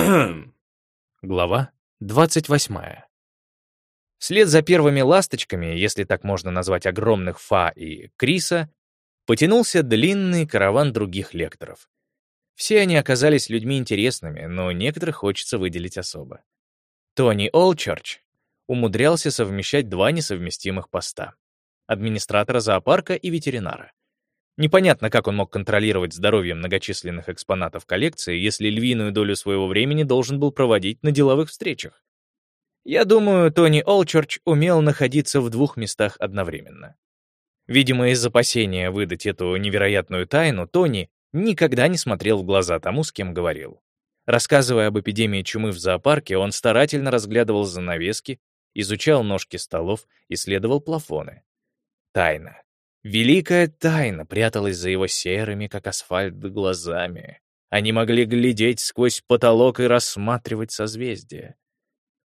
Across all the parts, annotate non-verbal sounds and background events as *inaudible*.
*clears throat* Глава 28. Вслед за первыми ласточками, если так можно назвать огромных Фа и Криса, потянулся длинный караван других лекторов. Все они оказались людьми интересными, но некоторых хочется выделить особо. Тони Олчерч умудрялся совмещать два несовместимых поста — администратора зоопарка и ветеринара. Непонятно, как он мог контролировать здоровье многочисленных экспонатов коллекции, если львиную долю своего времени должен был проводить на деловых встречах. Я думаю, Тони Олчерч умел находиться в двух местах одновременно. Видимо, из опасения выдать эту невероятную тайну, Тони никогда не смотрел в глаза тому, с кем говорил. Рассказывая об эпидемии чумы в зоопарке, он старательно разглядывал занавески, изучал ножки столов, исследовал плафоны. Тайна. Великая тайна пряталась за его серыми, как асфальт, глазами. Они могли глядеть сквозь потолок и рассматривать созвездия.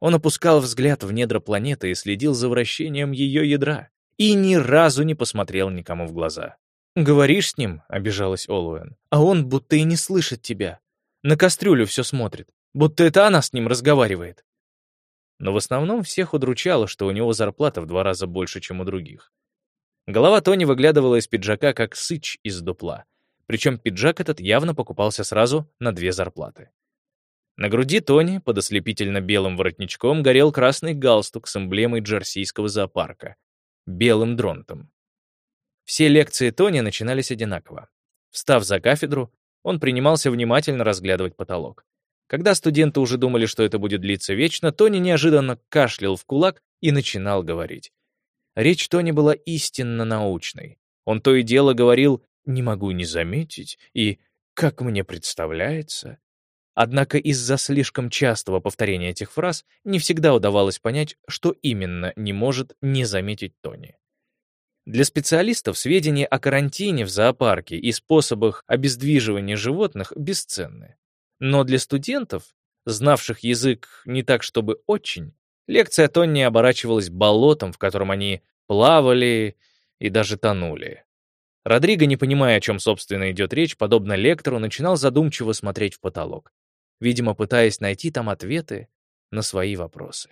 Он опускал взгляд в недра планеты и следил за вращением ее ядра, и ни разу не посмотрел никому в глаза. «Говоришь с ним?» — обижалась Олуэн. «А он будто и не слышит тебя. На кастрюлю все смотрит, будто это она с ним разговаривает». Но в основном всех удручало, что у него зарплата в два раза больше, чем у других. Голова Тони выглядывала из пиджака, как сыч из дупла. Причем пиджак этот явно покупался сразу на две зарплаты. На груди Тони под ослепительно белым воротничком горел красный галстук с эмблемой джерсийского зоопарка — белым дронтом. Все лекции Тони начинались одинаково. Встав за кафедру, он принимался внимательно разглядывать потолок. Когда студенты уже думали, что это будет длиться вечно, Тони неожиданно кашлял в кулак и начинал говорить. Речь Тони была истинно научной. Он то и дело говорил «не могу не заметить» и «как мне представляется». Однако из-за слишком частого повторения этих фраз не всегда удавалось понять, что именно не может не заметить Тони. Для специалистов сведения о карантине в зоопарке и способах обездвиживания животных бесценны. Но для студентов, знавших язык не так чтобы очень, Лекция Тонни оборачивалась болотом, в котором они плавали и даже тонули. Родриго, не понимая, о чем, собственно, идет речь, подобно лектору, начинал задумчиво смотреть в потолок, видимо, пытаясь найти там ответы на свои вопросы.